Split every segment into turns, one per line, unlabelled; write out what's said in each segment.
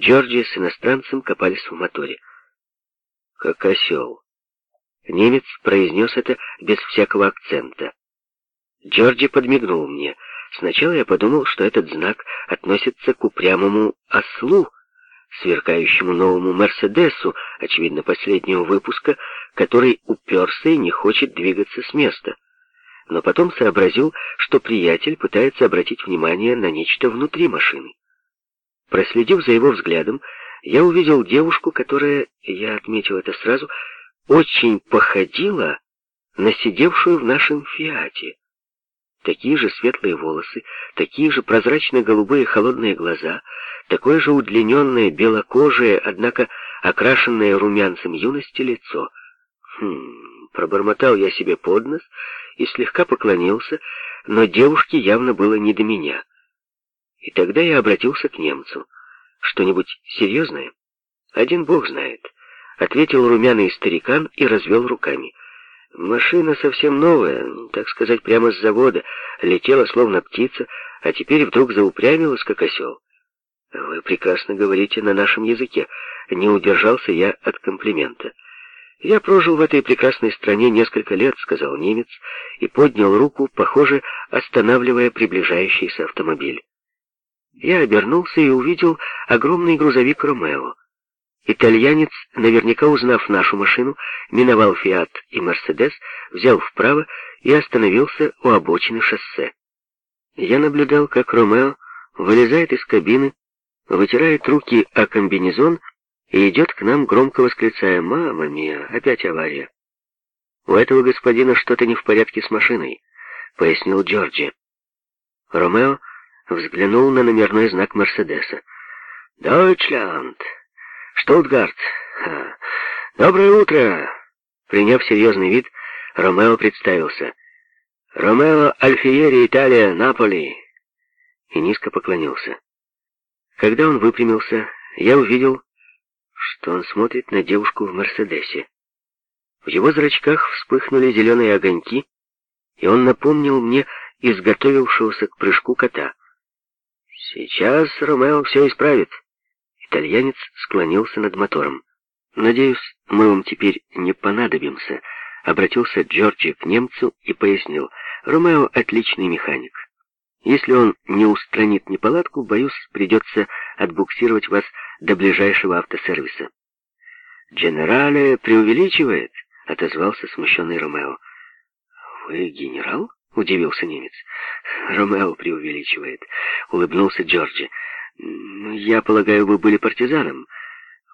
Джорджи с иностранцем копались в моторе. «Как осел». Немец произнес это без всякого акцента. Джорджи подмигнул мне. Сначала я подумал, что этот знак относится к упрямому ослу, сверкающему новому Мерседесу, очевидно, последнего выпуска, который уперся и не хочет двигаться с места. Но потом сообразил, что приятель пытается обратить внимание на нечто внутри машины. Проследив за его взглядом, я увидел девушку, которая, я отметил это сразу, очень походила на сидевшую в нашем «Фиате». Такие же светлые волосы, такие же прозрачно-голубые холодные глаза, такое же удлиненное, белокожее, однако окрашенное румянцем юности лицо. Хм, пробормотал я себе под нос и слегка поклонился, но девушке явно было не до меня. И тогда я обратился к немцу. «Что-нибудь серьезное?» «Один бог знает», — ответил румяный старикан и развел руками. «Машина совсем новая, так сказать, прямо с завода, летела словно птица, а теперь вдруг заупрямилась, как осел». «Вы прекрасно говорите на нашем языке», — не удержался я от комплимента. «Я прожил в этой прекрасной стране несколько лет», — сказал немец, и поднял руку, похоже, останавливая приближающийся автомобиль. Я обернулся и увидел огромный грузовик «Ромео». Итальянец, наверняка узнав нашу машину, миновал «Фиат» и «Мерседес», взял вправо и остановился у обочины шоссе. Я наблюдал, как Ромео вылезает из кабины, вытирает руки о комбинезон и идет к нам, громко восклицая «Мама мия, опять авария!» «У этого господина что-то не в порядке с машиной», — пояснил Джорджи. Ромео взглянул на номерной знак Мерседеса. «Дойчлянд! Штутгарт! Ха. Доброе утро!» Приняв серьезный вид, Ромео представился. «Ромео Альфиери, Италия, Наполи!» И низко поклонился. Когда он выпрямился, я увидел, что он смотрит на девушку в Мерседесе. В его зрачках вспыхнули зеленые огоньки, и он напомнил мне изготовившегося к прыжку кота. «Сейчас Ромео все исправит». Итальянец склонился над мотором. «Надеюсь, мы вам теперь не понадобимся», — обратился Джорджи к немцу и пояснил. «Ромео — отличный механик. Если он не устранит неполадку, боюсь, придется отбуксировать вас до ближайшего автосервиса». «Дженерале преувеличивает», — отозвался смущенный Ромео. «Вы генерал?» — удивился немец. «Ромео преувеличивает», — улыбнулся Джорджи. «Я полагаю, вы были партизаном».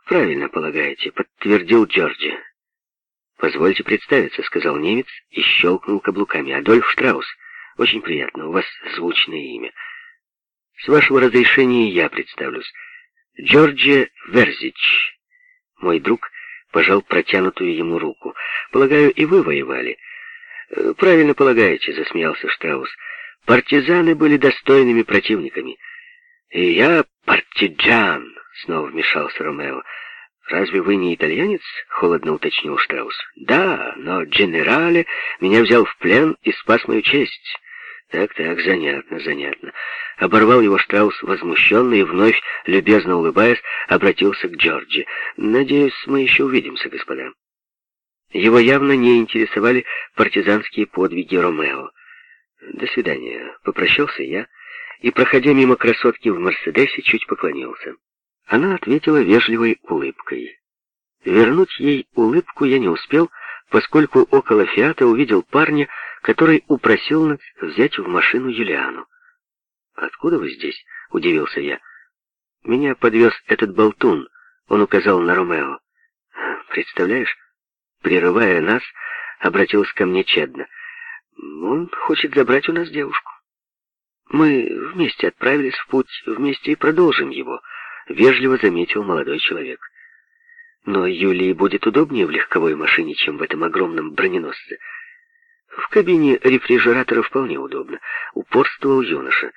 «Правильно полагаете», — подтвердил Джорджи. «Позвольте представиться», — сказал немец и щелкнул каблуками. «Адольф Штраус. Очень приятно, у вас звучное имя. С вашего разрешения я представлюсь. Джорджи Верзич». Мой друг пожал протянутую ему руку. «Полагаю, и вы воевали». Э, «Правильно полагаете», — засмеялся Штраус. «Партизаны были достойными противниками». «И я партиджан», — снова вмешался Ромео. «Разве вы не итальянец?» — холодно уточнил Штраус. «Да, но генерале меня взял в плен и спас мою честь». «Так-так, занятно, занятно». Оборвал его Штраус возмущенный и вновь, любезно улыбаясь, обратился к Джорджи. «Надеюсь, мы еще увидимся, господа». Его явно не интересовали партизанские подвиги Ромео. «До свидания», — попрощался я, и, проходя мимо красотки в Мерседесе, чуть поклонился. Она ответила вежливой улыбкой. Вернуть ей улыбку я не успел, поскольку около Фиата увидел парня, который упросил нас взять в машину Юлиану. «Откуда вы здесь?» — удивился я. «Меня подвез этот болтун», — он указал на Ромео. «Представляешь, прерывая нас, обратился ко мне Чедно. «Он хочет забрать у нас девушку. Мы вместе отправились в путь, вместе и продолжим его», — вежливо заметил молодой человек. «Но Юлии будет удобнее в легковой машине, чем в этом огромном броненосце. В кабине рефрижератора вполне удобно», — упорствовал юноша.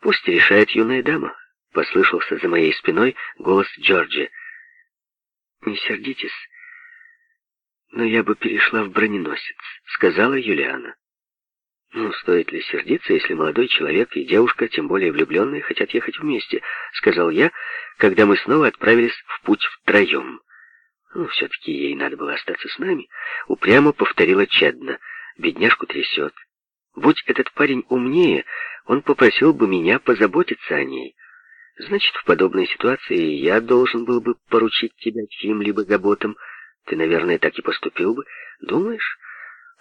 «Пусть решает юная дама», — послышался за моей спиной голос Джорджи. «Не сердитесь», «Но я бы перешла в броненосец», — сказала Юлиана. Ну, стоит ли сердиться, если молодой человек и девушка, тем более влюбленные, хотят ехать вместе, сказал я, когда мы снова отправились в путь втроем. Ну, все-таки ей надо было остаться с нами, упрямо повторила Чедна. Бедняжку трясет. Будь этот парень умнее, он попросил бы меня позаботиться о ней. Значит, в подобной ситуации я должен был бы поручить тебя чьим-либо заботам. Ты, наверное, так и поступил бы. Думаешь?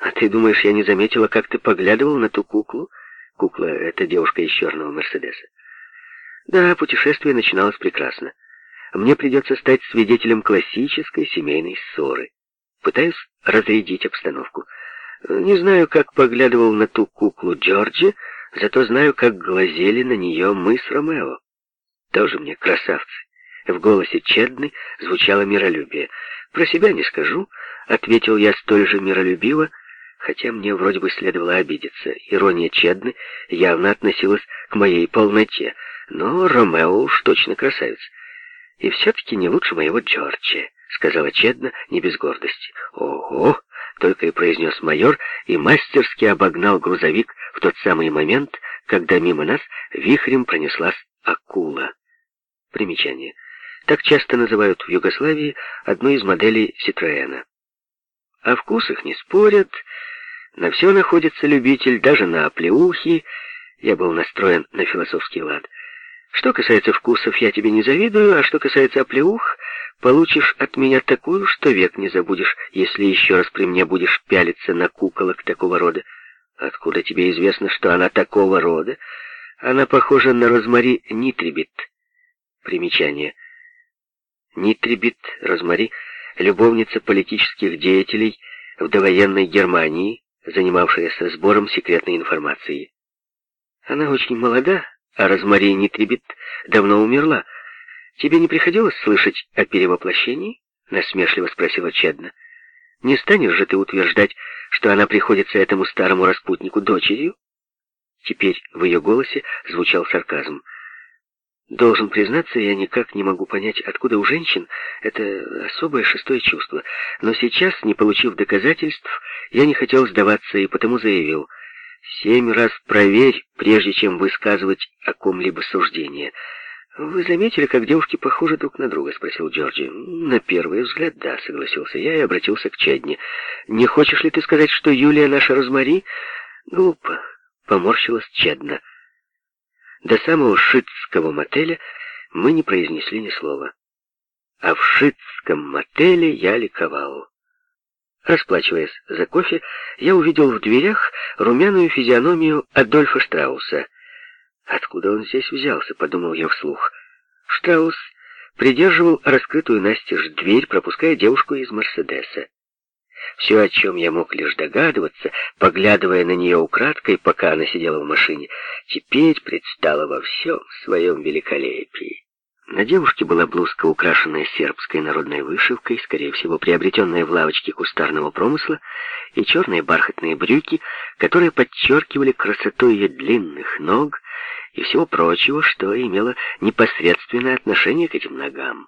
«А ты думаешь, я не заметила, как ты поглядывал на ту куклу?» Кукла — это девушка из черного Мерседеса. Да, путешествие начиналось прекрасно. Мне придется стать свидетелем классической семейной ссоры. Пытаюсь разрядить обстановку. Не знаю, как поглядывал на ту куклу Джорджи, зато знаю, как глазели на нее мы с Ромео. Тоже мне красавцы. В голосе Чедны звучало миролюбие. «Про себя не скажу», — ответил я столь же миролюбиво, хотя мне вроде бы следовало обидеться. Ирония Чедны явно относилась к моей полноте, но Ромео уж точно красавец. И все-таки не лучше моего Джорджа, сказала Чедна не без гордости. Ого! Только и произнес майор, и мастерски обогнал грузовик в тот самый момент, когда мимо нас вихрем пронеслась акула. Примечание. Так часто называют в Югославии одну из моделей Ситроэна. О вкусах не спорят, на все находится любитель, даже на оплеухи. Я был настроен на философский лад. Что касается вкусов, я тебе не завидую, а что касается оплеух, получишь от меня такую, что век не забудешь, если еще раз при мне будешь пялиться на куколок такого рода. Откуда тебе известно, что она такого рода? Она похожа на Розмари Нитрибит. Примечание. Нитрибит, Розмари, любовница политических деятелей в довоенной Германии, занимавшаяся сбором секретной информации. Она очень молода, а Розмари Нитрибит давно умерла. Тебе не приходилось слышать о перевоплощении? Насмешливо спросила Чедна. Не станешь же ты утверждать, что она приходится этому старому распутнику дочерью? Теперь в ее голосе звучал сарказм. Должен признаться, я никак не могу понять, откуда у женщин это особое шестое чувство. Но сейчас, не получив доказательств, я не хотел сдаваться и потому заявил. Семь раз проверь, прежде чем высказывать о ком-либо суждение. «Вы заметили, как девушки похожи друг на друга?» — спросил Джорджи. «На первый взгляд, да», — согласился я и обратился к Чадне. «Не хочешь ли ты сказать, что Юлия наша Розмари?» «Глупо», — поморщилась Чадна. До самого шитского мотеля мы не произнесли ни слова. А в шитском мотеле я ликовал. Расплачиваясь за кофе, я увидел в дверях румяную физиономию Адольфа Штрауса. «Откуда он здесь взялся?» — подумал я вслух. Штраус придерживал раскрытую настежь дверь, пропуская девушку из Мерседеса. Все, о чем я мог лишь догадываться, поглядывая на нее украдкой, пока она сидела в машине, теперь предстало во всем своем великолепии. На девушке была блузка, украшенная сербской народной вышивкой, скорее всего, приобретенная в лавочке кустарного промысла, и черные бархатные брюки, которые подчеркивали красоту ее длинных ног и всего прочего, что имело непосредственное отношение к этим ногам.